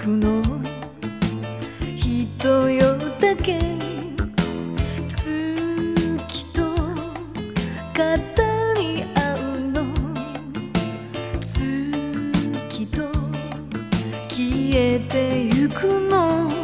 くの人よだけ月と語り合うの。月と消えてゆくの。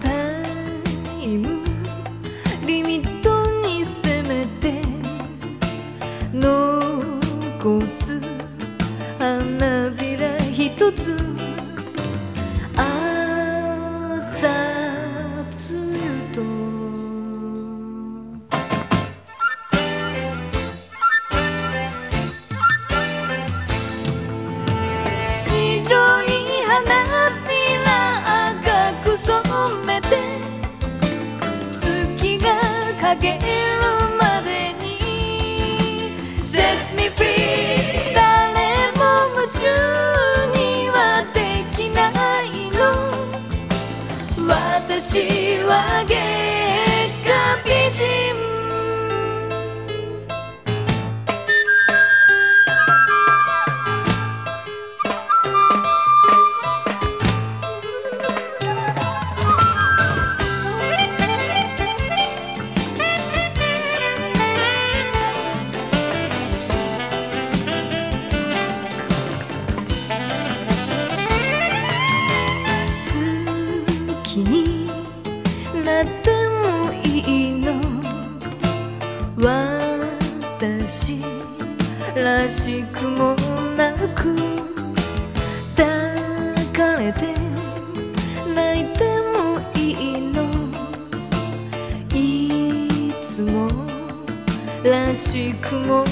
タイムリミットにせめて残す陰るまでに Set me free 好きになってもいいの。私らしくもなく抱かれて泣いてもいいの。いつもらしくも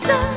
人